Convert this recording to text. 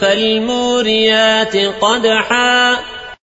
فالموريات قدحا